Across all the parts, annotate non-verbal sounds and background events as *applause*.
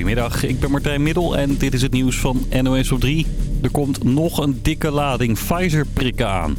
Goedemiddag, ik ben Martijn Middel en dit is het nieuws van NOS op 3. Er komt nog een dikke lading Pfizer-prikken aan.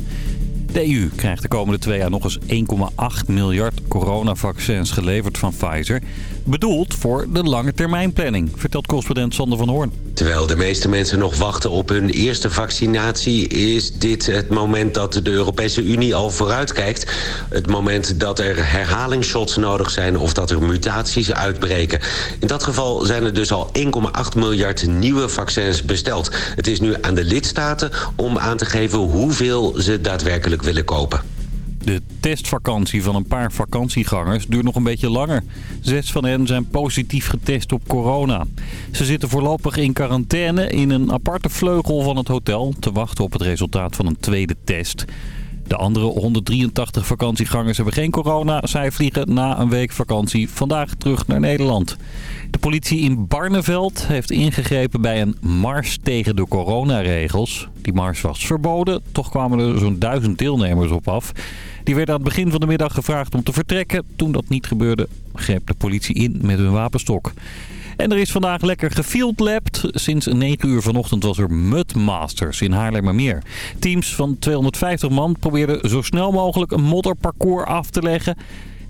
De EU krijgt de komende twee jaar nog eens 1,8 miljard coronavaccins geleverd van Pfizer. Bedoeld voor de lange termijnplanning, vertelt correspondent Sander van Hoorn. Terwijl de meeste mensen nog wachten op hun eerste vaccinatie... is dit het moment dat de Europese Unie al vooruitkijkt. Het moment dat er herhalingsshots nodig zijn... of dat er mutaties uitbreken. In dat geval zijn er dus al 1,8 miljard nieuwe vaccins besteld. Het is nu aan de lidstaten om aan te geven hoeveel ze daadwerkelijk willen kopen. De testvakantie van een paar vakantiegangers duurt nog een beetje langer. Zes van hen zijn positief getest op corona. Ze zitten voorlopig in quarantaine in een aparte vleugel van het hotel... te wachten op het resultaat van een tweede test. De andere 183 vakantiegangers hebben geen corona. Zij vliegen na een week vakantie vandaag terug naar Nederland. De politie in Barneveld heeft ingegrepen bij een mars tegen de coronaregels. Die mars was verboden, toch kwamen er zo'n duizend deelnemers op af. Die werden aan het begin van de middag gevraagd om te vertrekken. Toen dat niet gebeurde, greep de politie in met hun wapenstok. En er is vandaag lekker gefieldlapt. Sinds 9 uur vanochtend was er Mudmasters in Haarlemmermeer. Teams van 250 man probeerden zo snel mogelijk een modderparcours af te leggen.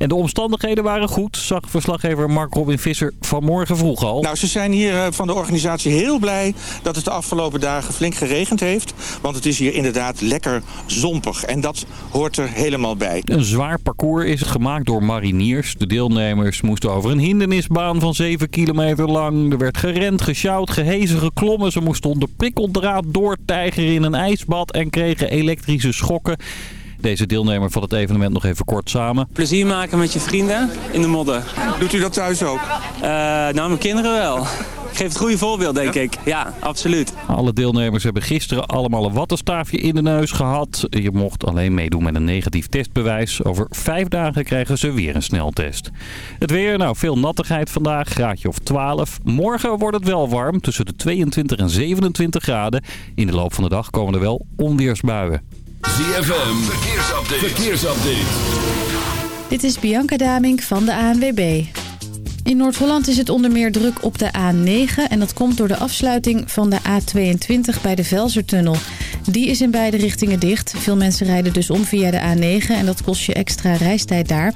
En de omstandigheden waren goed, zag verslaggever Mark Robin Visser vanmorgen vroeg al. Nou, ze zijn hier eh, van de organisatie heel blij dat het de afgelopen dagen flink geregend heeft. Want het is hier inderdaad lekker zompig. En dat hoort er helemaal bij. Een zwaar parcours is gemaakt door mariniers. De deelnemers moesten over een hindernisbaan van 7 kilometer lang. Er werd gerend, gesjouwd, gehezen, geklommen. Ze moesten onder prikkeldraad doortijgeren in een ijsbad en kregen elektrische schokken. Deze deelnemer van het evenement nog even kort samen. Plezier maken met je vrienden in de modder. Doet u dat thuis ook? Uh, nou, mijn kinderen wel. Ik geef het goede voorbeeld, denk ik. Ja, absoluut. Alle deelnemers hebben gisteren allemaal een wattenstaafje in de neus gehad. Je mocht alleen meedoen met een negatief testbewijs. Over vijf dagen krijgen ze weer een sneltest. Het weer, nou veel nattigheid vandaag, graadje of 12. Morgen wordt het wel warm, tussen de 22 en 27 graden. In de loop van de dag komen er wel onweersbuien. ZFM, verkeersupdate. verkeersupdate. Dit is Bianca Damink van de ANWB. In Noord-Holland is het onder meer druk op de A9 en dat komt door de afsluiting van de A22 bij de Velsertunnel. Die is in beide richtingen dicht. Veel mensen rijden dus om via de A9 en dat kost je extra reistijd daar.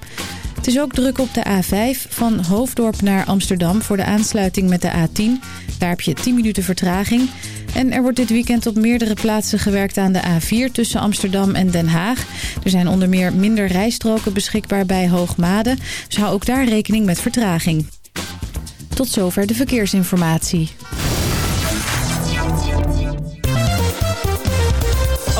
Het is ook druk op de A5 van Hoofddorp naar Amsterdam voor de aansluiting met de A10. Daar heb je 10 minuten vertraging. En er wordt dit weekend op meerdere plaatsen gewerkt aan de A4 tussen Amsterdam en Den Haag. Er zijn onder meer minder rijstroken beschikbaar bij Hoogmade. Dus hou ook daar rekening met vertraging. Tot zover de verkeersinformatie.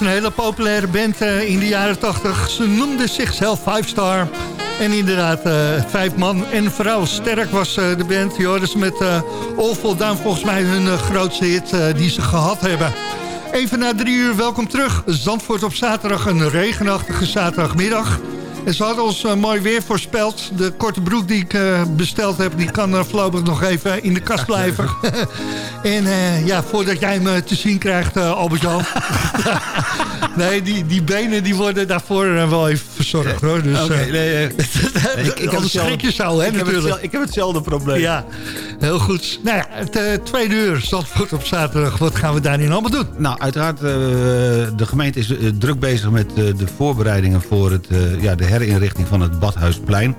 Een hele populaire band uh, in de jaren 80. Ze noemde zichzelf Five Star. En inderdaad, uh, vijf man en vrouw. Sterk was uh, de band. Je hoorde ze met All Down volgens mij hun grootste hit die ze gehad hebben. Even na drie uur, welkom terug. Zandvoort op zaterdag, een regenachtige zaterdagmiddag. En ze hadden ons uh, mooi weer voorspeld. De korte broek die ik uh, besteld heb, die kan uh, voorlopig nog even in de kast blijven. *laughs* en ja, voordat jij hem te zien krijgt, Albert-Jan. *laughs* nee, die, die benen die worden daarvoor wel even verzorgd hoor. Dus, okay, *laughs* nee, ik, ik heb schrik je zo, hè, ik natuurlijk. Heb ik heb hetzelfde probleem. Ja, heel goed. Nou ja, het tweede uur, Zandvoort op zaterdag. Wat gaan we daarin allemaal doen? Nou, uiteraard, de gemeente is druk bezig met de voorbereidingen voor het, ja, de herinrichting van het Badhuisplein.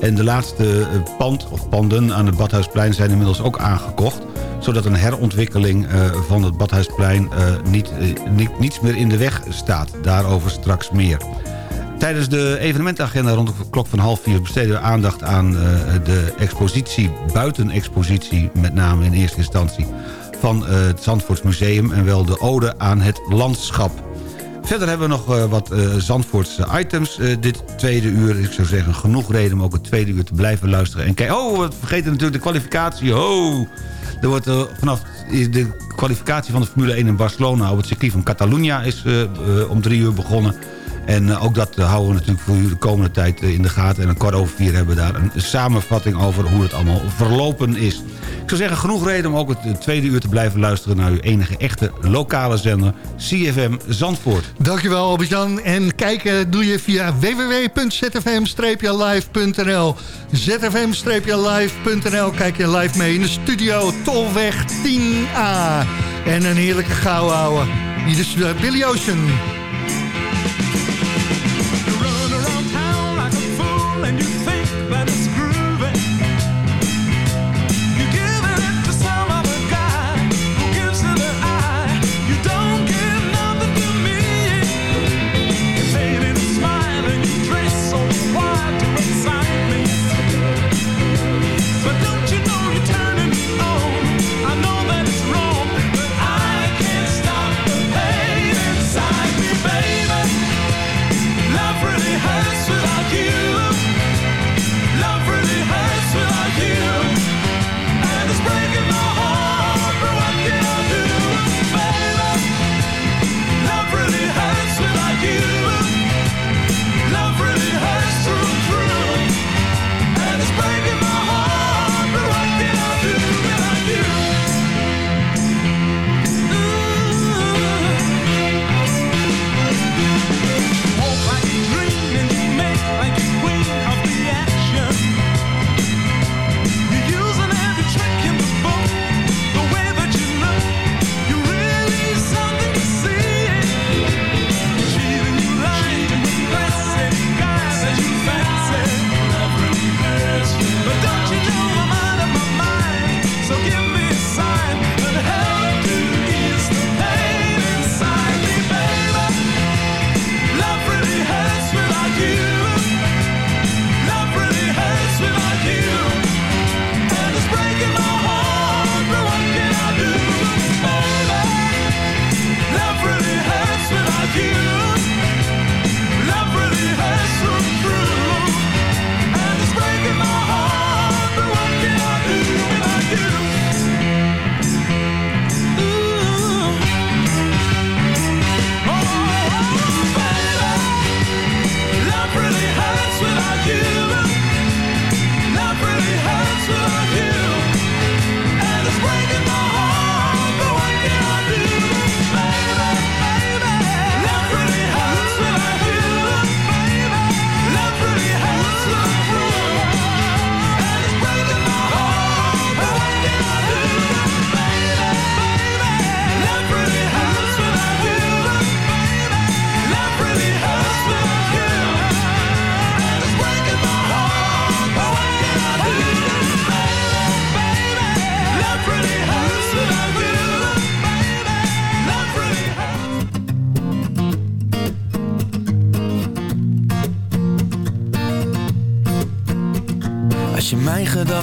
En de laatste pand of panden aan het Badhuisplein zijn inmiddels ook aangekocht zodat een herontwikkeling uh, van het Badhuisplein uh, niet, niet, niets meer in de weg staat. Daarover straks meer. Tijdens de evenementagenda rond de klok van half vier besteden we aandacht aan de expositie, buitenexpositie met name in eerste instantie, van het Zandvoorts Museum en wel de ode aan het landschap. Verder hebben we nog uh, wat uh, Zandvoortse items uh, dit tweede uur. Ik zou zeggen, genoeg reden om ook het tweede uur te blijven luisteren. En kijk, oh, we vergeten natuurlijk de kwalificatie. Oh, er wordt vanaf de kwalificatie van de Formule 1 in Barcelona... op het circuit van Catalunya is om drie uur begonnen. En ook dat houden we natuurlijk voor u de komende tijd in de gaten. En een kwart over vier hebben we daar een samenvatting over hoe het allemaal verlopen is. Ik zou zeggen, genoeg reden om ook het tweede uur te blijven luisteren... naar uw enige echte lokale zender, CFM Zandvoort. Dankjewel Albert-Jan. En kijken doe je via www.zfm-live.nl zfm-live.nl Kijk je live mee in de studio Tolweg 10A. En een heerlijke gauw houden. Hier is Billy Ocean. Mijn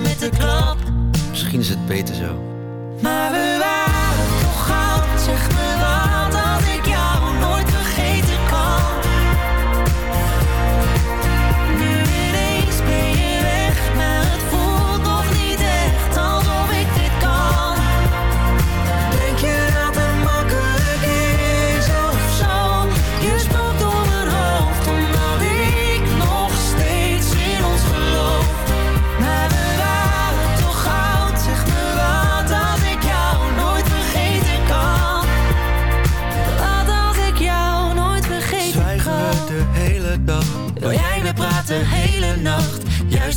Met de klap Misschien is het beter zo. Maar we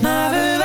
Maar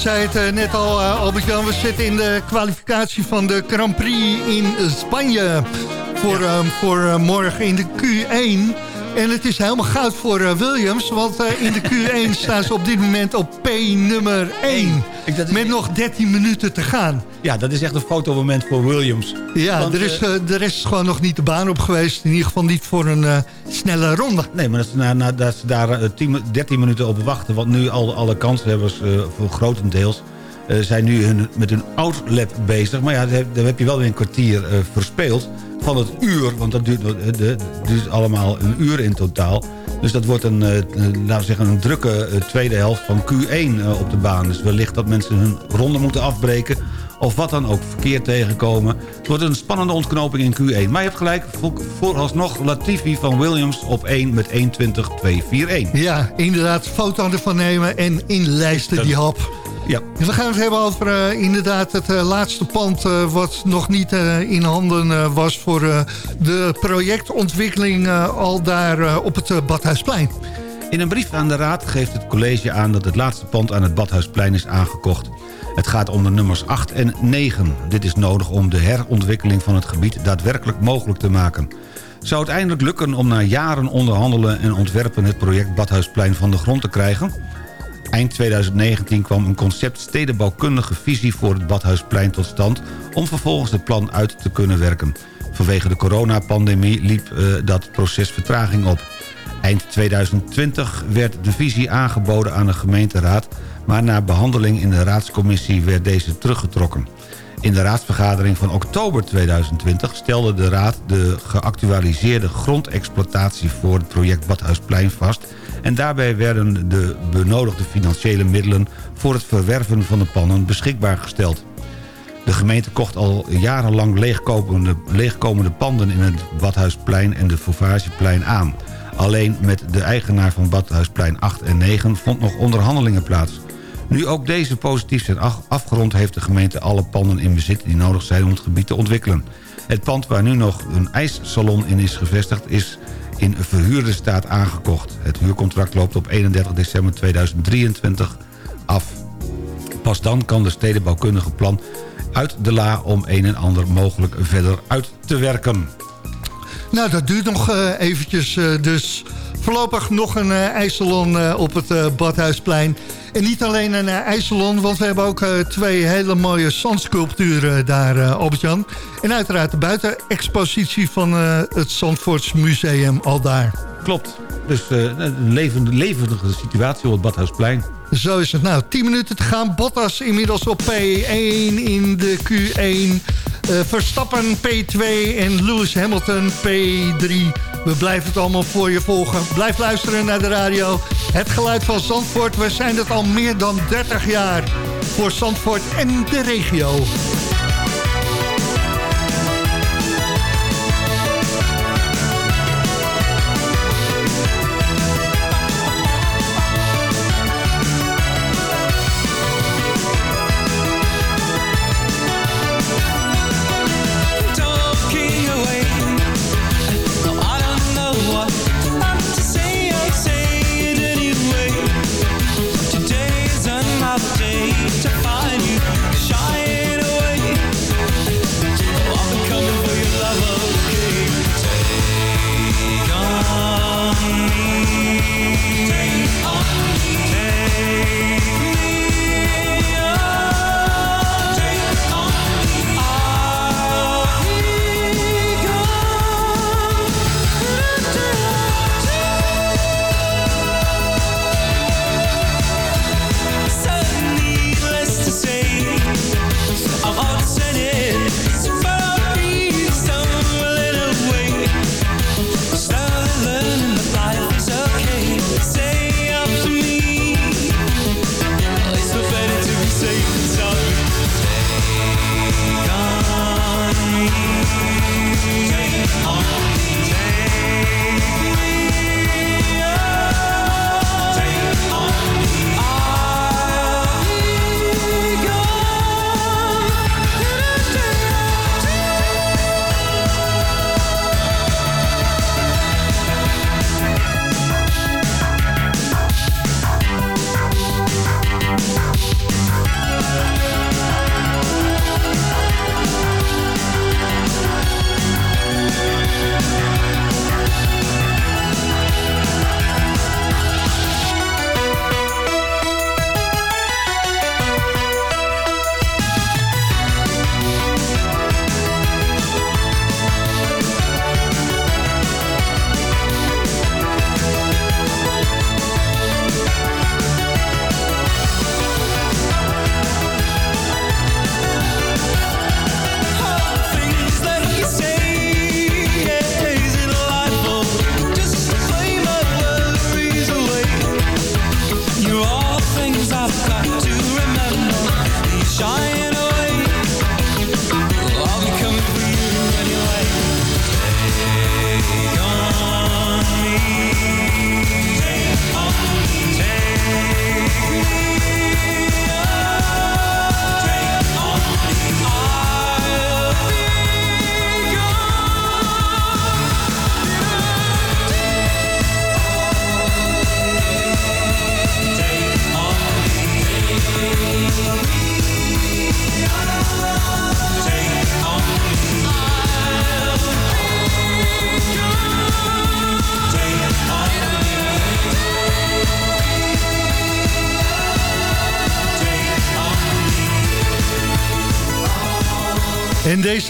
zei het eh, net al, eh, Albert-Jan, we zitten in de kwalificatie van de Grand Prix in Spanje. Voor, eh, voor morgen in de Q1. En het is helemaal goud voor eh, Williams, want eh, in de Q1 *laughs* staan ze op dit moment op P nummer 1. Met nog 13 minuten te gaan. Ja, dat is echt een fotomoment voor Williams. Ja, Want, er is, eh, de rest is gewoon nog niet de baan op geweest. In ieder geval niet voor een snelle ronde. Nee, maar dat ze, na, na, dat ze daar eh, 10 13 minuten op wachten... want nu al alle kanshebbers, voor grotendeels... eh, zijn nu hun, met hun outlap bezig. Maar ja, daar heb, je wel weer een kwartier eh, verspeeld van het uur. Want dat duurt, eh, duurt allemaal een uur in totaal. Dus dat wordt een, laten we zeggen, een drukke tweede helft van Q1 eh, op de baan. Dus wellicht dat mensen hun ronde moeten afbreken... of wat dan ook verkeerd tegenkomen. Het wordt een spannende ontknoping in Q1. Maar je hebt gelijk, voor, vooralsnog Latifi van Williams op 1 met 1.20.241. Ja, inderdaad, foto ervan nemen en inlijsten die hap. Ja. We gaan het hebben over eh, inderdaad het eh, laatste pand... eh, wat nog niet in handen was voor de projectontwikkeling... al daar op het Badhuisplein. In een brief aan de Raad geeft het college aan dat het laatste pand aan het Badhuisplein is aangekocht. Het gaat om de nummers 8 en 9. Dit is nodig om de herontwikkeling van het gebied daadwerkelijk mogelijk te maken. Zou het eindelijk lukken om na jaren onderhandelen en ontwerpen het project Badhuisplein van de grond te krijgen? Eind 2019 kwam een concept stedenbouwkundige visie voor het Badhuisplein tot stand... om vervolgens het plan uit te kunnen werken. Vanwege de coronapandemie liep eh, dat proces vertraging op. Eind 2020 werd de visie aangeboden aan de gemeenteraad... maar na behandeling in de raadscommissie werd deze teruggetrokken. In de raadsvergadering van oktober 2020 stelde de raad de geactualiseerde grondexploitatie voor het project Badhuisplein vast en daarbij werden de benodigde financiële middelen voor het verwerven van de panden beschikbaar gesteld. De gemeente kocht al jarenlang leegkomende, leegkomende panden in het Badhuisplein en de Fauvageplein aan. Alleen met de eigenaar van Badhuisplein 8 en 9 vond nog onderhandelingen plaats. Nu ook deze positief zijn af- afgerond... heeft de gemeente alle panden in bezit die nodig zijn om het gebied te ontwikkelen. Het pand waar nu nog een ijssalon in is gevestigd... is in verhuurde staat aangekocht. Het huurcontract loopt op 31 december 2023 af. Pas dan kan de stedenbouwkundige plan uit de la... om een en ander mogelijk verder uit te werken. Nou, dat duurt nog eh, eventjes. eh, dus voorlopig nog een eh, op het eh, Badhuisplein. En niet alleen een uh, ijssalon, want we hebben ook twee hele mooie zandsculpturen daar, Albert-Jan. En uiteraard de buitenexpositie van het Zandvoorts Museum al daar. Klopt. Dus een levendige situatie op het Badhuisplein. Zo is het nou. 10 minuten te gaan. Bottas inmiddels op P1 in de Q1. Eh, Verstappen P2 en Lewis Hamilton P3. We blijven het allemaal voor je volgen. Blijf luisteren naar de radio. Het geluid van Zandvoort. We zijn het al meer dan 30 jaar. Voor Zandvoort en de regio.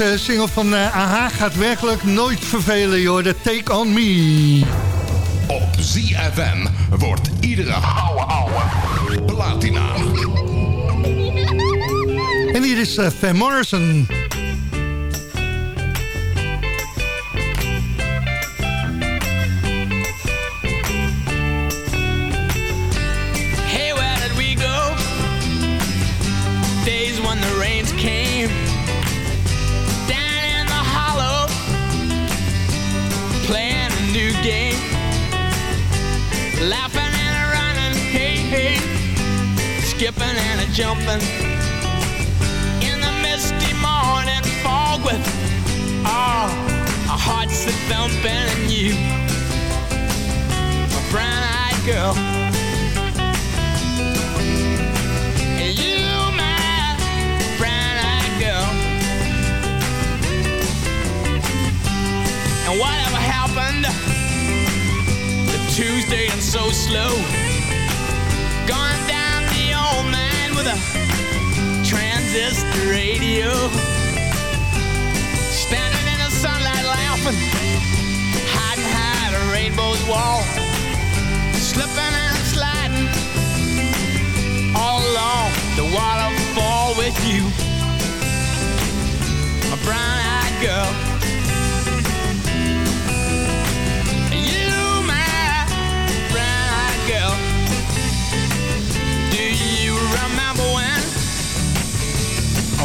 Deze single van eh, AHA gaat werkelijk nooit vervelen, joh. De Take On Me. Op ZFM wordt iedere ouwe ouwe platina. En hier is eh, Van Morrison. Skipping and a jumping in the misty morning fog with ah, oh, our hearts that thumping and you, a brown-eyed girl. And you, my brown-eyed girl. And whatever happened to Tuesday and so slow? Gone with a transistor radio. Standing in the sunlight laughing, hiding behind a rainbow's wall. Slipping and sliding all along the waterfall with you, a brown-eyed girl.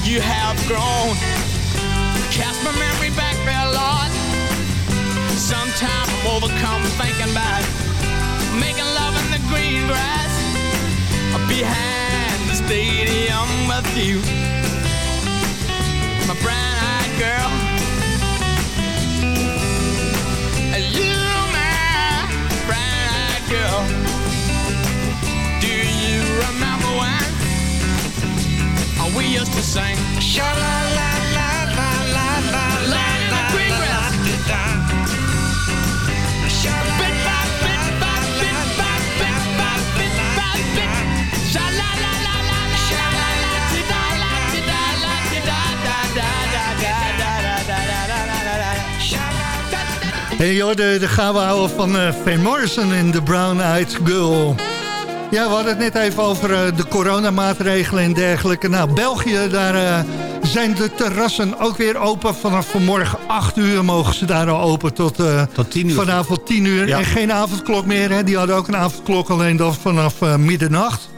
You have grown. Cast my memory back there, Lord. Sometimes I'm overcome thinking about making love in the green grass behind the stadium with you, my brown-eyed girl. Sing? Sha la la la la la la la la la la la Hey joh, de, de gaan we houden van eh, Van Morrison en The Brown Eyed Girl. Ja, we hadden het net even over eh, de coronamaatregelen en dergelijke. Nou, België, daar eh, zijn de terrassen ook weer open. Vanaf vanmorgen 8 uur mogen ze daar al open tot, eh, Tot 10 uur. vanavond 10 uur. Ja. En geen avondklok meer, hè. die hadden ook een avondklok alleen dan vanaf middernacht.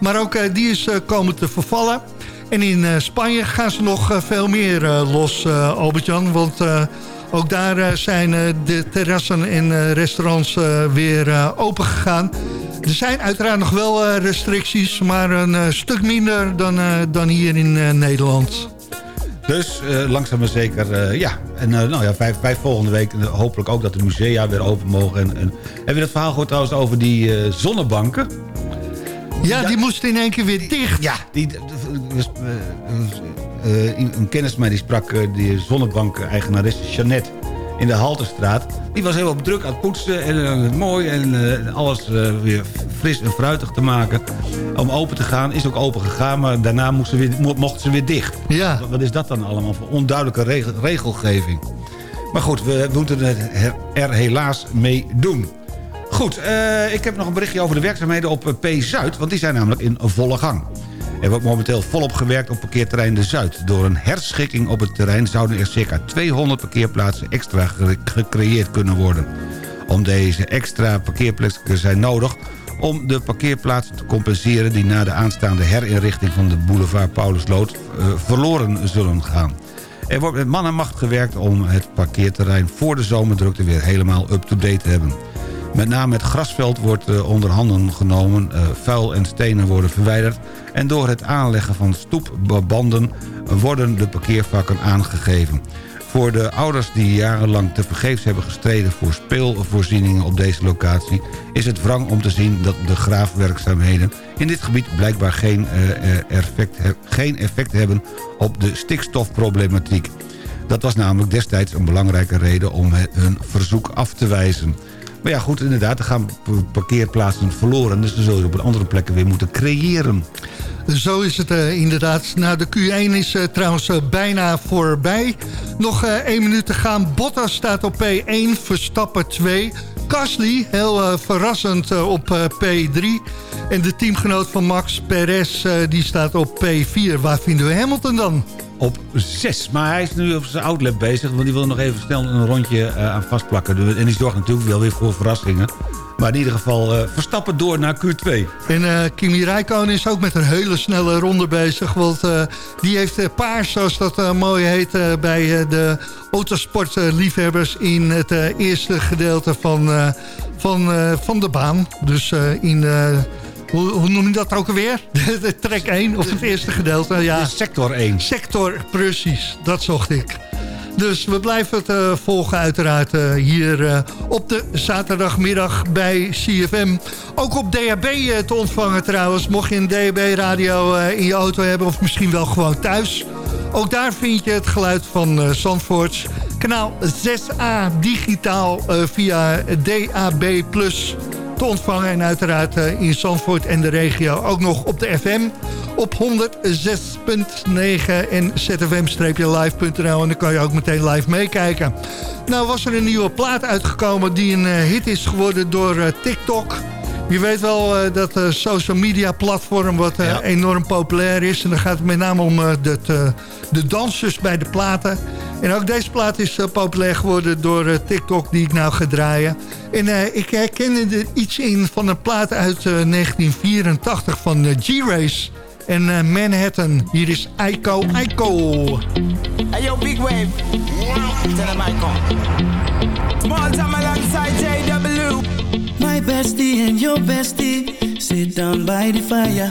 Maar ook die is komen te vervallen. En in Spanje gaan ze nog veel meer los, Albert-Jan. Want ook daar zijn de terrassen en restaurants weer open gegaan. Er zijn uiteraard nog wel eh, restricties, maar een eh, stuk minder dan, eh, dan hier in Nederland. Dus langzaam maar zeker, ja. En nou ja, vijf, vijf volgende week hopelijk ook dat de musea weer open mogen. En, en, heb je dat verhaal gehoord trouwens over die zonnebanken? Ja, die moesten in één keer weer dicht. Ja, die, dus, een kennis van mij die sprak die zonnebank-eigenaresse Jeannette in de Halterstraat. Die was heel druk aan het poetsen en eh, mooi en eh, alles eh, weer fris en fruitig te maken. Om open te gaan, is ook open gegaan, maar daarna mocht ze weer, mocht ze weer dicht. Ja. Wat, wat is dat dan allemaal voor onduidelijke regel- regelgeving? Maar goed, we moeten het er, er helaas mee doen. Goed, ik heb nog een berichtje over de werkzaamheden op P-Zuid... want die zijn namelijk in volle gang. Er wordt momenteel volop gewerkt op parkeerterrein De Zuid. Door een herschikking op het terrein zouden er circa 200 parkeerplaatsen extra gecreëerd kunnen worden. Om deze extra parkeerplekken zijn nodig om de parkeerplaatsen te compenseren... die na de aanstaande herinrichting van de boulevard Paulusloot eh, verloren zullen gaan. Er wordt met man en macht gewerkt om het parkeerterrein voor de zomerdrukte weer helemaal up-to-date te hebben. Met name het grasveld wordt eh, onder handen genomen, eh, vuil en stenen worden verwijderd... en door het aanleggen van stoepbanden worden de parkeervakken aangegeven. Voor de ouders die jarenlang tevergeefs hebben gestreden voor speelvoorzieningen op deze locatie... is het wrang om te zien dat de graafwerkzaamheden in dit gebied blijkbaar geen, eh, effect, geen effect hebben op de stikstofproblematiek. Dat was namelijk destijds een belangrijke reden om hun verzoek af te wijzen. Maar ja, goed, inderdaad, er gaan parkeerplaatsen verloren... dus dan zul je op andere plekken weer moeten creëren. Zo is het eh, inderdaad. Nou, de Q1 is eh, trouwens eh, bijna voorbij. Nog één minuut te gaan. Bottas staat op P1, Verstappen 2. Gasly, heel verrassend op eh, P3. En de teamgenoot van Max, Perez, die staat op P4. Waar vinden we Hamilton dan? Op 6, maar hij is nu op zijn outlap bezig... want die wil nog even snel een rondje eh, aan vastplakken. En die zorgt natuurlijk wel weer voor verrassingen. Maar in ieder geval eh, Verstappen door naar Q2. En eh, Kimi Räikkönen is ook met een hele snelle ronde bezig. Want die heeft paars, zoals dat mooi heet... bij de autosportliefhebbers in het eerste gedeelte van, van, van de baan. Dus in... hoe, hoe noem je dat ook alweer? *laughs* Track 1 of het eerste gedeelte? Ja. sector 1. Sector, precies. Dat zocht ik. Dus we blijven het eh, volgen uiteraard eh, hier eh, op de zaterdagmiddag bij CFM. Ook op DHB te ontvangen trouwens. Mocht je een DHB-radio in je auto hebben of misschien wel gewoon thuis. Ook daar vind je het geluid van eh Zandvoort. Kanaal 6A digitaal via DAB+. Te ontvangen en uiteraard eh, in Zandvoort en de regio ook nog op de FM op 106.9 en zfm-live.nl. En dan kan je ook meteen live meekijken. Nou was er een nieuwe plaat uitgekomen die een eh, hit is geworden door eh, TikTok. Je weet wel dat eh, social media platform wat enorm populair is. En dan gaat het met name om eh, de dansers bij de platen. En ook deze plaat is eh, populair geworden door eh, TikTok die ik nou ga draaien. En eh, ik herkende er iets in van een plaat uit eh, 1984 van G-Race. En eh, Manhattan, hier is Aiko Aiko. Hey yo, big wave. Tell him I come. Small time alongside JW. My bestie and your bestie sit down by the fire.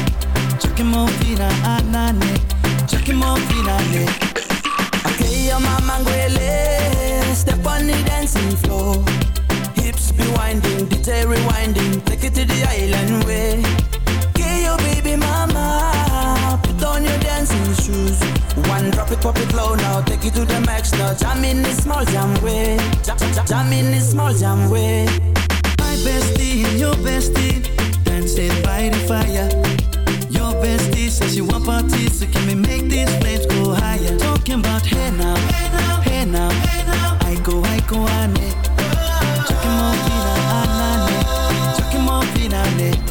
Chucking more fina, anane. Ah, Chucking more fina, ne. Okay, your mama ngwele. Step on the dancing floor. Hips be winding, DJ rewinding. Take it to the island way. Okay, your baby mama. Put on your dancing shoes. One drop it, pop it low now. Take it to the max now. Jam in the small jam way. Jam, jam, jam in the small jam way. My bestie your bestie dancing by the fire. Bestie says she want parties, so can we make these flames go higher? Talking about hey now, hey now, hey now, hey now. I go, I go, ane. Chucking more fina, anane. Eh? Chucking more fina, ne. Let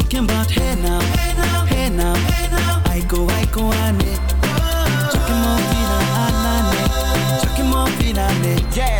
Talking about hey now, hey now, hey now, hey now. I go, I go, ane. Chucking more fina, anane. Chucking more fina, ne.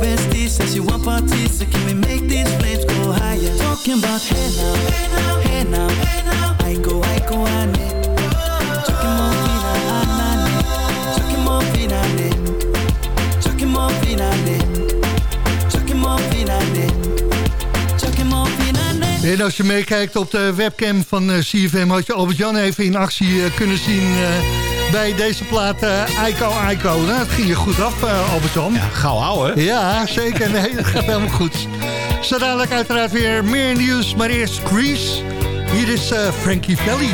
bestie says you want party, so can we make these flames go higher? Talking about hey now, hey. I go, I go, I need. Als je meekijkt op de webcam van eh, CFM... had je Albert-Jan even in actie eh, kunnen zien... Eh, bij deze plaat eh Aiko Aiko. Nou, dat ging je goed af, eh, Albert-Jan. Ja, gauw houden. Ja, zeker. Nee, dat gaat helemaal goed. Zo dadelijk uiteraard weer meer nieuws, maar eerst Grease. Hier is eh, Frankie Valli.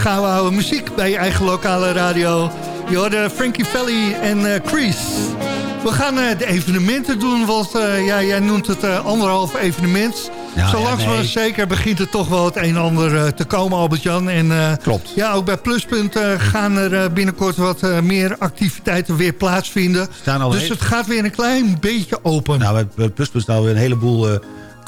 Gouden oude muziek bij je eigen lokale radio. Je hoorde Frankie Valli en eh Chris. We gaan eh, de evenementen doen, want eh, ja, jij noemt het anderhalf evenement. Ja, Zo ja, nee. zeker begint er toch wel het een en ander te komen, Albert-Jan. En, Klopt. Ja, ook bij Pluspunt gaan er binnenkort wat meer activiteiten weer plaatsvinden. Dus het gaat weer een klein beetje open. Nou, bij- Pluspunt staan weer een heleboel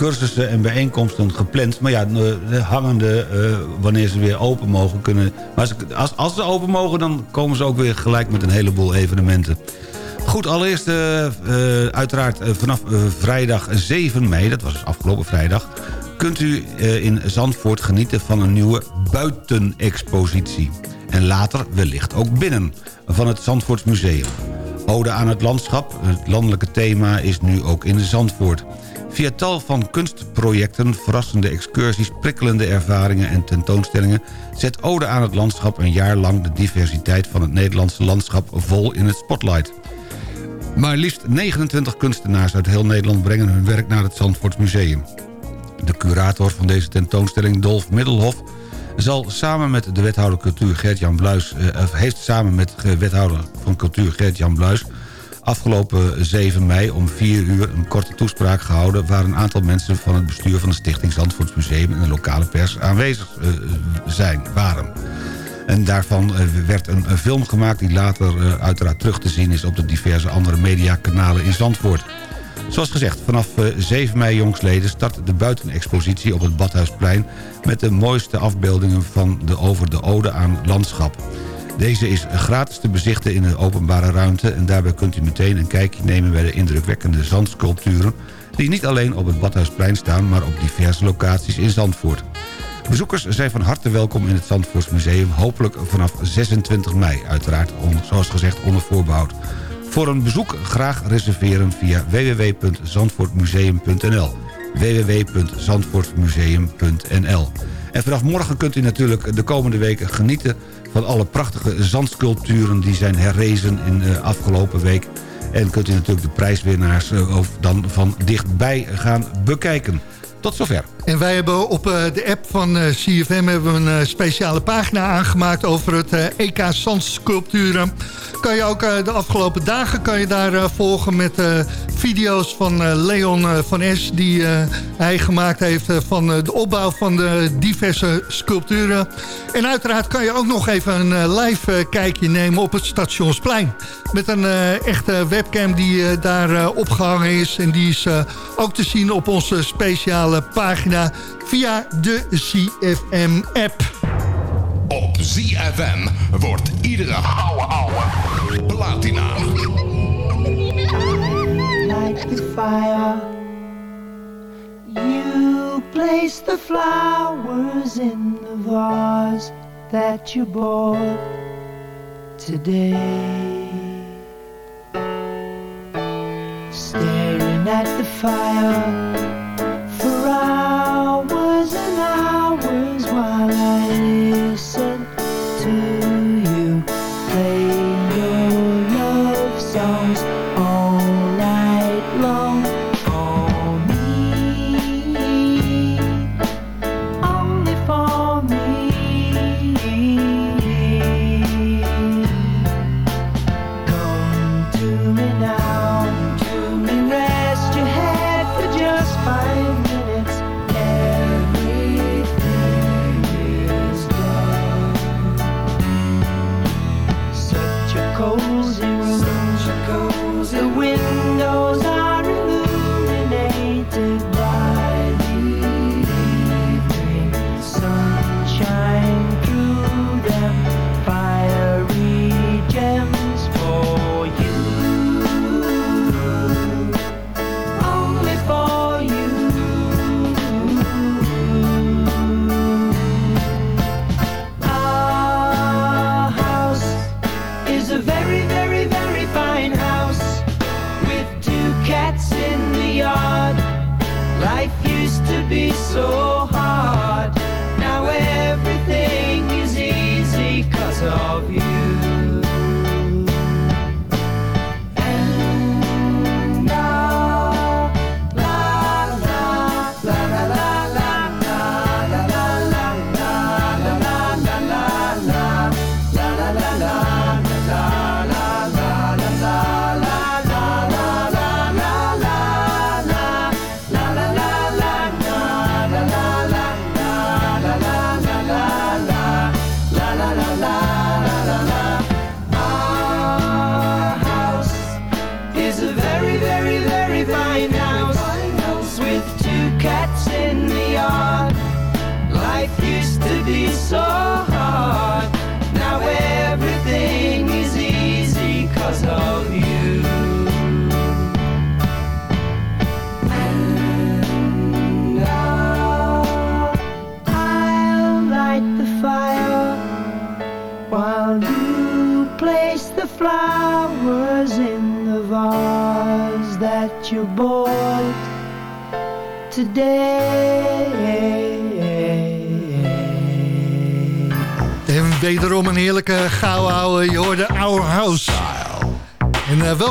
cursussen en bijeenkomsten gepland. Maar ja, eh, de hangende eh, wanneer ze weer open mogen kunnen. Maar als, als, ze open mogen, dan komen ze ook weer gelijk met een heleboel evenementen. Goed, allereerst eh, uiteraard vanaf vrijdag 7 mei, dat was afgelopen vrijdag... kunt u in Zandvoort genieten van een nieuwe buitenexpositie. En later wellicht ook binnen van het Zandvoorts Museum. Ode aan het landschap, het landelijke thema is nu ook in Zandvoort. Via tal van kunstprojecten, verrassende excursies, prikkelende ervaringen en tentoonstellingen... zet Ode aan het landschap een jaar lang de diversiteit van het Nederlandse landschap vol in het spotlight. Maar liefst 29 kunstenaars uit heel Nederland brengen hun werk naar het Zandvoorts Museum. De curator van deze tentoonstelling, Dolf Middelhof... zal samen met de wethouder cultuur Gert-Jan Bluis... eh, heeft samen met de wethouder van cultuur Gert-Jan Bluis... afgelopen 7 mei om 4 uur een korte toespraak gehouden... waar een aantal mensen van het bestuur van de Stichting Zandvoorts Museum... en de lokale pers aanwezig eh, zijn, waren. En daarvan eh, werd een, film gemaakt die later eh, uiteraard terug te zien is... op de diverse andere mediakanalen in Zandvoort. Zoals gezegd, vanaf eh, 7 mei jongsleden start de buitenexpositie op het Badhuisplein... met de mooiste afbeeldingen van de over de ode aan landschap. Deze is gratis te bezichten in de openbare ruimte... en daarbij kunt u meteen een kijkje nemen bij de indrukwekkende zandsculpturen... die niet alleen op het Badhuisplein staan, maar op diverse locaties in Zandvoort. Bezoekers zijn van harte welkom in het Zandvoortsmuseum... hopelijk vanaf 26 mei, uiteraard zoals gezegd onder voorbehoud. Voor een bezoek graag reserveren via www.zandvoortmuseum.nl www.zandvoortmuseum.nl En vanaf morgen kunt u natuurlijk de komende weken genieten... van alle prachtige zandsculpturen die zijn herrezen in de afgelopen week... En kunt u natuurlijk de prijswinnaars eh, dan van dichtbij gaan bekijken. Tot zover. En wij hebben op eh, de app van eh, CFM hebben een eh, speciale pagina aangemaakt over het eh, EK Zandsculpturen. Kan je ook eh, de afgelopen dagen kan je daar eh, volgen met eh, video's van eh, Leon eh, van Es... die eh, hij gemaakt heeft van de opbouw van de diverse sculpturen. En uiteraard kan je ook nog even een live kijkje nemen op het Stationsplein. Met een echte webcam die daar eh, opgehangen is. En die is ook te zien op onze speciale pagina via de CFM-app. Op ZFM wordt iedere ouwe ouwe platina. Like the fire, you place the flowers in the vase that you bought today. Staring at the fire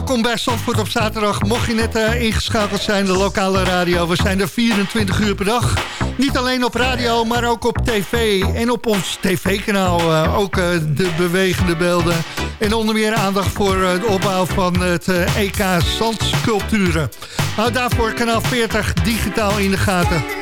welkom bij Zandvoort op zaterdag. Mocht je net eh, ingeschakeld zijn, de lokale radio. We zijn er 24 uur per dag. Niet alleen op radio, maar ook op tv. En op ons tv-kanaal eh, ook eh, de bewegende beelden. En onder meer aandacht voor de opbouw van het EK Zandsculpturen. Hou daarvoor kanaal 40 digitaal in de gaten.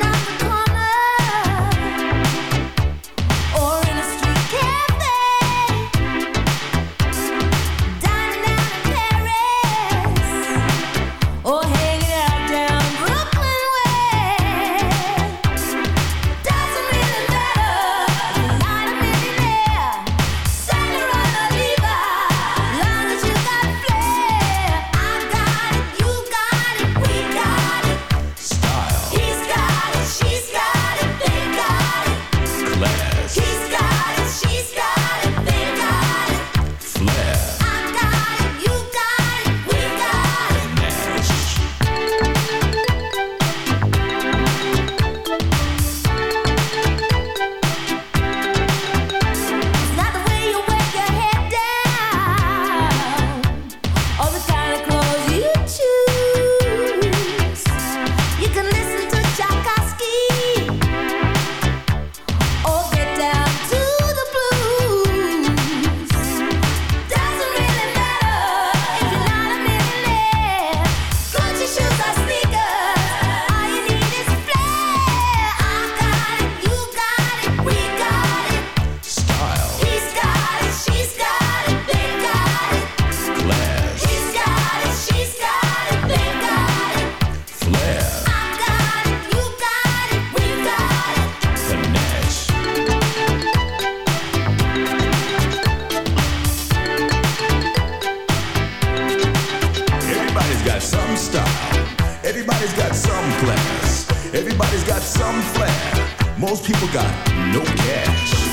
Everybody's got some class. Everybody's got some flair. Most people got no cash.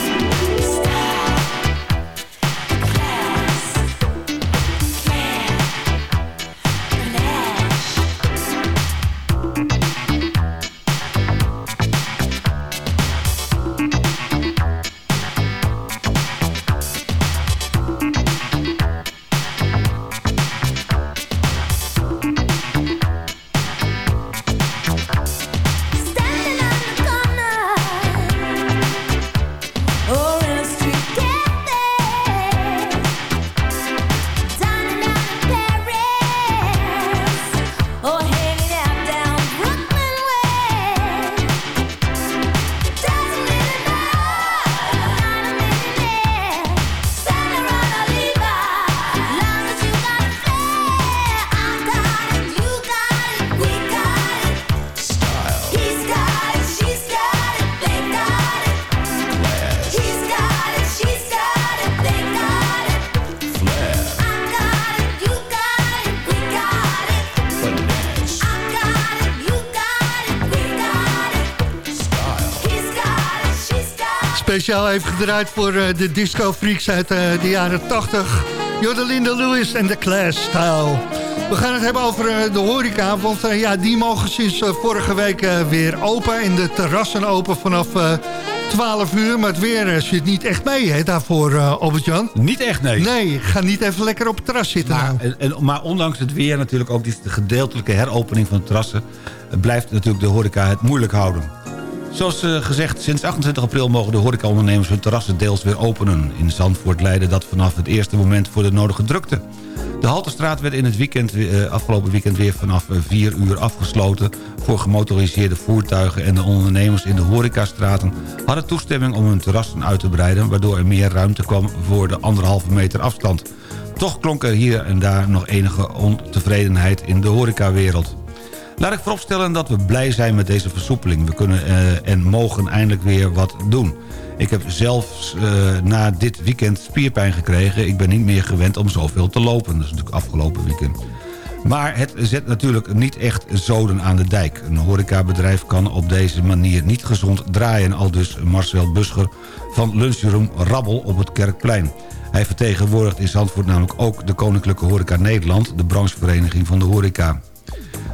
Speciaal even gedraaid voor eh, de disco freaks uit eh, de jaren 80. Jordelinda Lewis en de Class Style. We gaan het hebben over eh, de horeca, want ja, die mogen sinds vorige week weer open. En de terrassen open vanaf eh 12 uur. Maar het weer zit niet echt mee hè, daarvoor, Albert-Jan. Niet echt, nee. Nee, ga niet even lekker op het terras zitten Maar, nou. en, en- maar ondanks het weer natuurlijk ook die gedeeltelijke heropening van de terrassen... blijft natuurlijk de horeca het moeilijk houden. Zoals eh, gezegd, sinds 28 april mogen de horecaondernemers hun terrassen deels weer openen. In Zandvoort leidde dat vanaf het eerste moment voor de nodige drukte. De Halterstraat werd in het weekend, eh, afgelopen weekend weer vanaf eh, 4 uur afgesloten... voor gemotoriseerde voertuigen en de ondernemers in de horecastraten... hadden toestemming om hun terrassen uit te breiden... waardoor er meer ruimte kwam voor de anderhalve meter afstand. Toch klonk er hier en daar nog enige ontevredenheid in de horecawereld. Laat ik vooropstellen dat we blij zijn met deze versoepeling. We kunnen eh, en mogen eindelijk weer wat doen. Ik heb zelfs eh, na dit weekend spierpijn gekregen. Ik ben niet meer gewend om zoveel te lopen. Dat is natuurlijk afgelopen weekend. Maar het zet natuurlijk niet echt zoden aan de dijk. Een horecabedrijf kan op deze manier niet gezond draaien... al dus Marcel Buscher van Lunchroom Rabbel op het Kerkplein. Hij vertegenwoordigt in Zandvoort namelijk ook de Koninklijke Horeca Nederland... de branchevereniging van de horeca.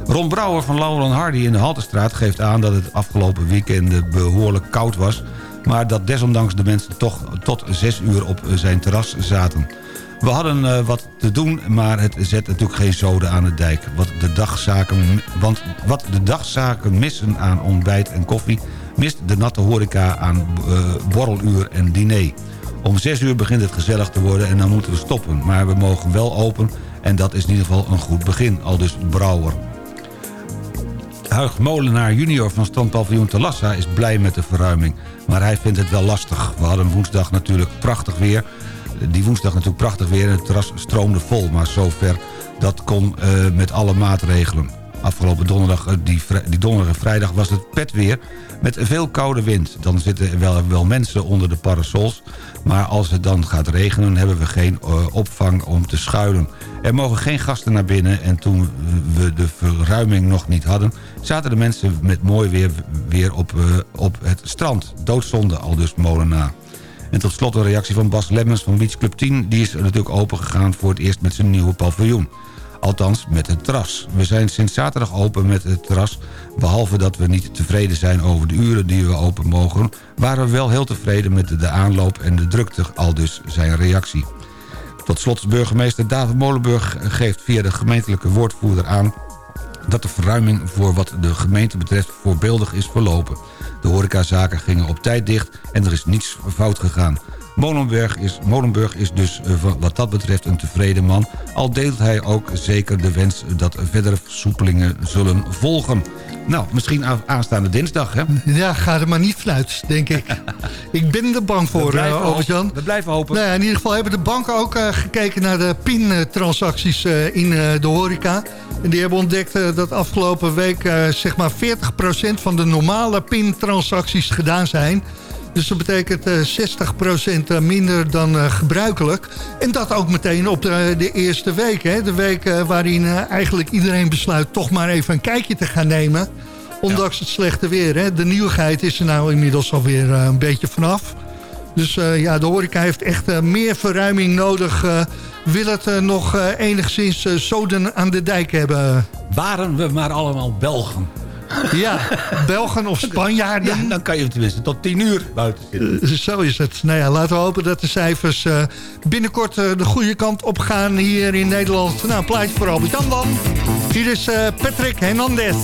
Ron Brouwer van Lauren Hardy in de Haltestraat geeft aan dat het afgelopen weekend behoorlijk koud was... maar dat desondanks de mensen toch tot 6 uur op zijn terras zaten. We hadden eh, wat te doen, maar het zet natuurlijk geen zoden aan de dijk. Wat de dagzaken, want wat de dagzaken missen aan ontbijt en koffie... mist de natte horeca aan eh, borreluur en diner. Om 6 uur begint het gezellig te worden en dan moeten we stoppen. Maar we mogen wel open en dat is in ieder geval een goed begin, al dus Brouwer. Huig Molenaar junior van strandpaviljoen Talassa is blij met de verruiming. Maar hij vindt het wel lastig. We hadden woensdag natuurlijk prachtig weer. Die woensdag natuurlijk prachtig weer en het terras stroomde vol. Maar zover dat kon eh, met alle maatregelen. Afgelopen donderdag, eh, die, die donderdag en vrijdag was het pet weer met veel koude wind. Dan zitten er wel, wel mensen onder de parasols. Maar als het dan gaat regenen hebben we geen eh, opvang om te schuilen. Er mogen geen gasten naar binnen en toen we de verruiming nog niet hadden... zaten de mensen met mooi weer, weer op, eh, op het strand. Doodzonde, al dus molenaar. En tot slot een reactie van Bas Lemmens van Beach Club 10. Die is natuurlijk open gegaan voor het eerst met zijn nieuwe paviljoen. Althans, met het terras. We zijn sinds zaterdag open met het terras. Behalve dat we niet tevreden zijn over de uren die we open mogen... waren we wel heel tevreden met de, aanloop en de drukte. Al dus zijn reactie. Tot slot burgemeester David Molenburg geeft via de gemeentelijke woordvoerder aan dat de verruiming voor wat de gemeente betreft voorbeeldig is verlopen. De horecazaken gingen op tijd dicht en er is niets fout gegaan. Molenburg is, Molenburg is dus eh, wa- wat dat betreft een tevreden man... al deelt hij ook zeker de wens dat verdere versoepelingen zullen volgen. Nou, misschien aanstaande dinsdag, hè? *laughs* Ja, ga er maar niet vanuit, denk ik. *laughs* ik ben er bang voor, uh, Albert-Jan. We blijven hopen. Nou ja, in ieder geval hebben de banken ook eh, gekeken naar de PIN-transacties in de horeca. En die hebben ontdekt dat afgelopen week zeg maar 40% van de normale PIN-transacties gedaan zijn. Dus dat betekent eh 60% minder dan eh, gebruikelijk. En dat ook meteen op de, de eerste week. Hè? De week eh, waarin eh, eigenlijk iedereen besluit toch maar even een kijkje te gaan nemen Ondanks het slechte weer. Hè. De nieuwigheid is er nou inmiddels alweer eh, een beetje vanaf. Dus eh, ja, de horeca heeft echt eh, meer verruiming nodig. eh, wil het eh, nog eh, enigszins eh, zoden aan de dijk hebben. Waren we maar allemaal Belgen. Ja, Belgen of Spanjaarden. Ja, dan kan je tenminste tot 10 uur buiten zitten. Eh, Zo is het. Nou ja, laten we hopen dat de cijfers eh, binnenkort eh, de goede kant op gaan hier in Nederland. Nou, een plaatje voor Albert Jan dan. Hier is Patrick Hernandez.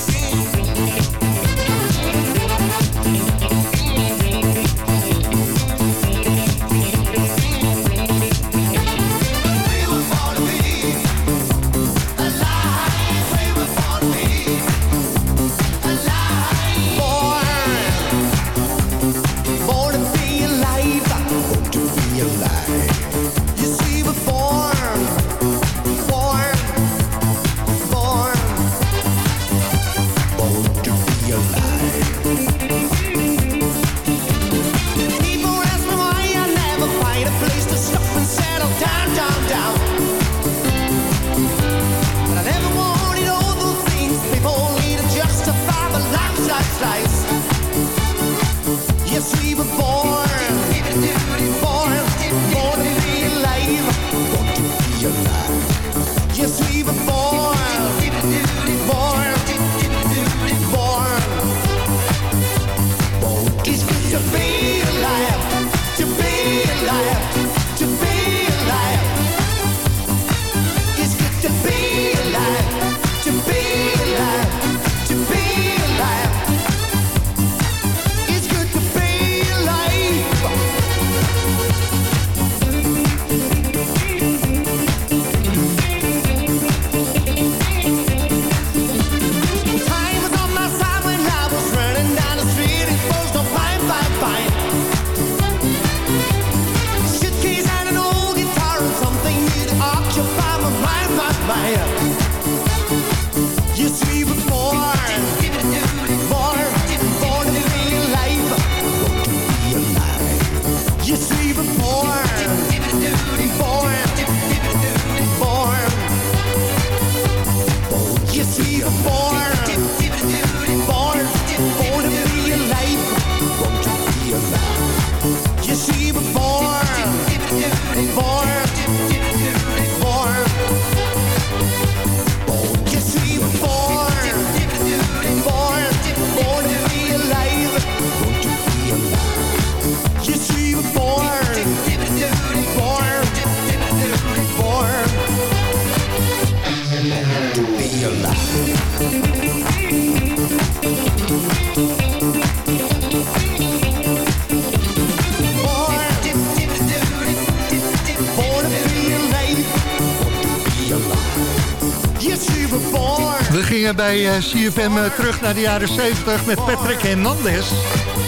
Bij eh, CFM eh, terug naar de jaren 70 met Patrick Hernandez.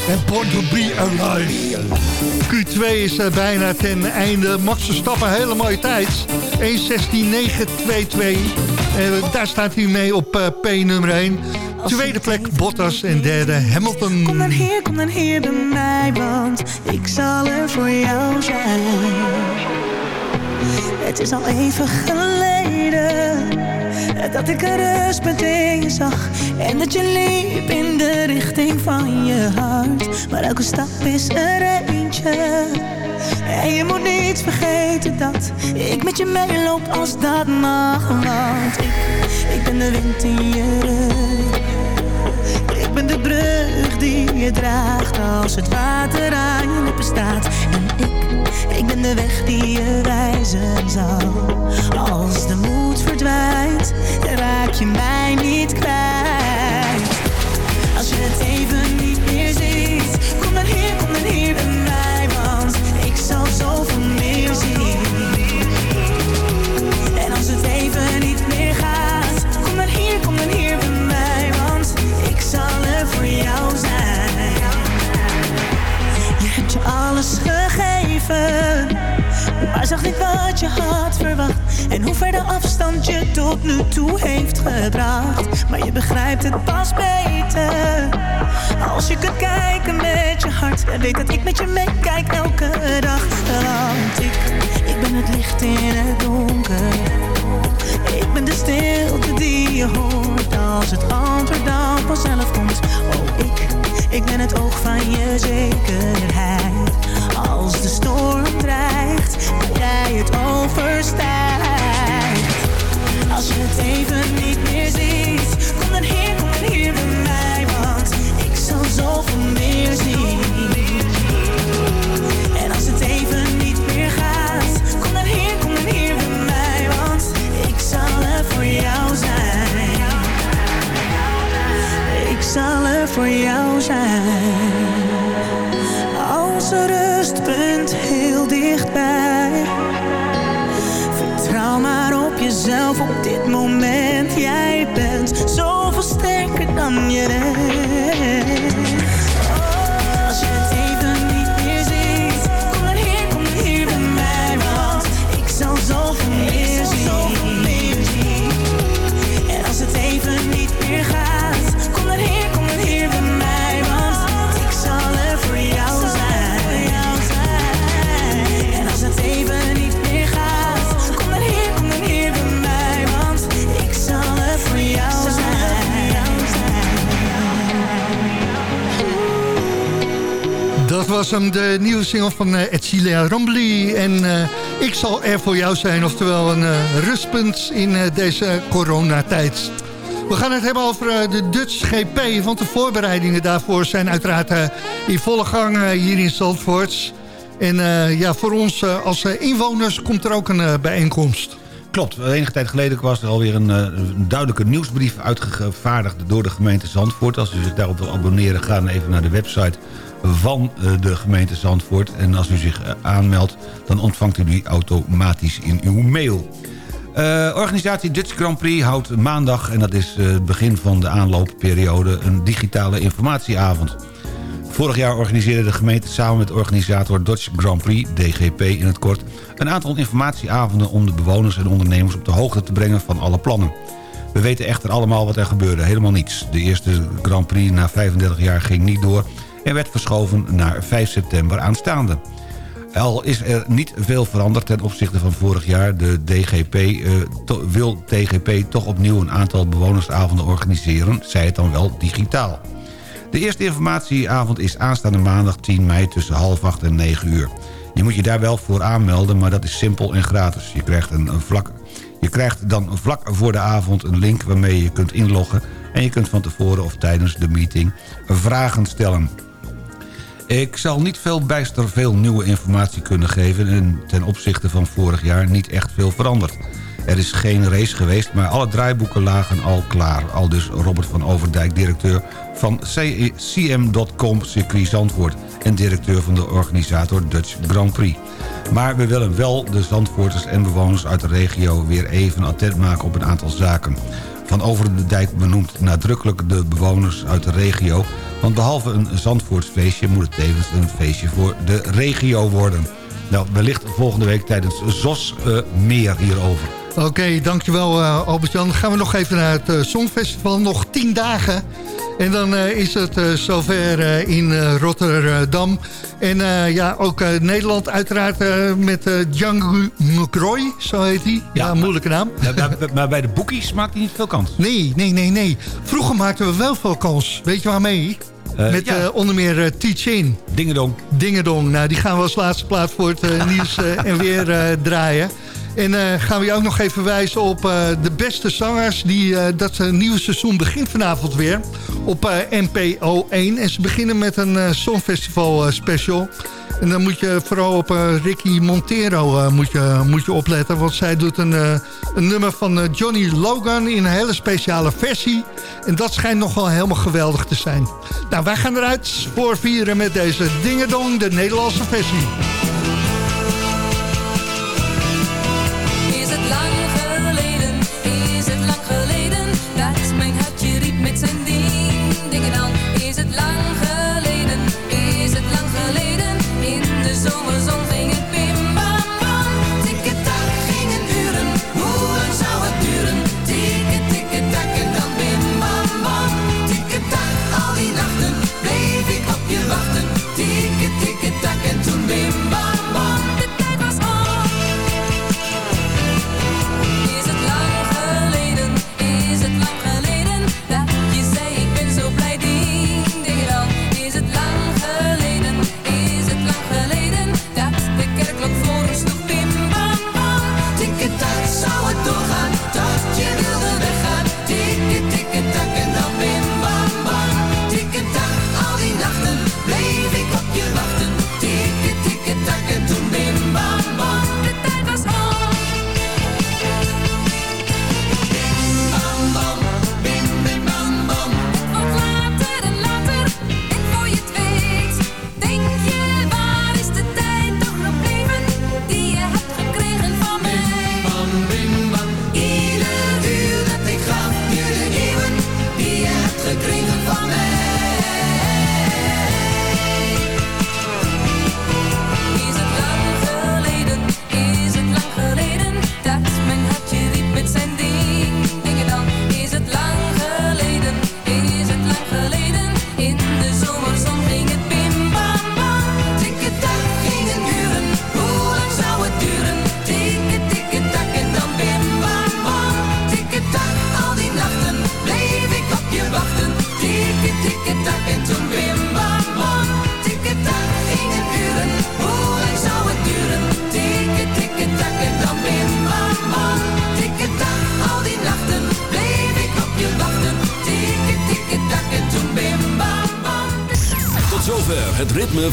En Born to be Alive. Q2 is eh, bijna ten einde. Max Verstappen, hele mooie tijd. 1.16.922. Eh, daar staat hij mee op P nummer 1. Tweede plek Bottas en derde Hamilton. Kom dan hier, kom dan hier bij mij, want ik zal er voor jou zijn. Het is al even geleden dat ik een rustpunt in je zag. En dat je liep in de richting van je hart. Maar elke stap is er eentje. En je moet niet vergeten dat ik met je meeloop als dat mag. Want ik, ik ben de wind in je rug. Ik ben de brug die je draagt als het water aan je lippen staat. En ik, ik ben de weg die je wijzen zal. Als de moed verdwijnt, je mij niet kwijt. Het pas beter, als je kunt kijken met je hart. En weet dat ik met je meekijk elke dag. Want ik, ik ben het licht in het donker. Ik ben de stilte die je hoort als het antwoord dan vanzelf komt. Oh, ik, ik ben het oog van je zekerheid. Was hem, de nieuwe single van uh, Edcilia Rombly. En eh, ik zal er voor jou zijn, oftewel een eh, rustpunt in eh, deze coronatijd. We gaan het hebben over eh, de Dutch GP, want de voorbereidingen daarvoor zijn uiteraard eh, in volle gang eh, hier in Zandvoort. En eh, ja, voor ons eh, als eh, inwoners komt er ook een eh, bijeenkomst. Klopt, enige tijd geleden was er alweer een, eh, een duidelijke nieuwsbrief uitgevaardigd door de gemeente Zandvoort. Als u zich daarop wil abonneren, ga dan even naar de website van eh, de gemeente Zandvoort. En als u zich eh, aanmeldt, dan ontvangt u die automatisch in uw mail. Eh, organisatie Dutch Grand Prix houdt maandag, en dat is het begin van de aanloopperiode... een digitale informatieavond. Vorig jaar organiseerde de gemeente samen met organisator Dutch Grand Prix, DGP in het kort... een aantal informatieavonden om de bewoners en ondernemers op de hoogte te brengen van alle plannen. We weten echter allemaal wat er gebeurde, helemaal niets. De eerste Grand Prix na 35 jaar ging niet door en werd verschoven naar 5 september aanstaande. Al is er niet veel veranderd ten opzichte van vorig jaar. De DGP eh, wil DGP toch opnieuw een aantal bewonersavonden organiseren. Zij het dan wel digitaal. De eerste informatieavond is aanstaande maandag 10 mei tussen half 8 en 9 uur. Je moet je daar wel voor aanmelden, maar dat is simpel en gratis. Je krijgt, een, een vlak, je krijgt dan vlak voor de avond een link waarmee je kunt inloggen... en je kunt van tevoren of tijdens de meeting vragen stellen. Ik zal niet veel bijster veel nieuwe informatie kunnen geven... en ten opzichte van vorig jaar niet echt veel veranderd. Er is geen race geweest, maar alle draaiboeken lagen al klaar. Al dus Robert van Overdijk, directeur van CM.com Circuit Zandvoort... en directeur van de organisator Dutch Grand Prix. Maar we willen wel de Zandvoorters en bewoners uit de regio... weer even attent maken op een aantal zaken. Van Over de Dijk benoemt nadrukkelijk de bewoners uit de regio... want behalve een Zandvoortsfeestje moet het tevens een feestje voor de regio worden. Nou, wellicht volgende week tijdens ZOS eh, meer hierover. Oké, dankjewel uh, Albert-Jan. Dan gaan we nog even naar het uh, Songfestival. Nog tien dagen. En dan uh, is het uh, zover uh, in Rotterdam. En ja, ook Nederland uiteraard met Django McCroy, zo heet hij. Ja, ja moeilijke naam. *laughs* Maar, maar, bij de boekies maakt hij niet veel kans. Nee, nee, nee, nee. Vroeger maakten we wel veel kans. Weet je waarmee? Uh, met ja. uh, onder meer uh, T-Chain. Dingedong. Dingedong. Nou, die gaan we als laatste plaat voor het *laughs* nieuws en weer draaien. En uh, gaan we je ook nog even wijzen op uh, de beste zangers. Die, uh, dat nieuwe seizoen begint vanavond weer op NPO 1. En ze beginnen met een Songfestival special. En dan moet je vooral op Ricky Montero moet je, moet je opletten. Want zij doet een, een nummer van Johnny Logan in een hele speciale versie. En dat schijnt nog wel helemaal geweldig te zijn. Nou, wij gaan eruit voor vieren met deze Dingedong, de Nederlandse versie.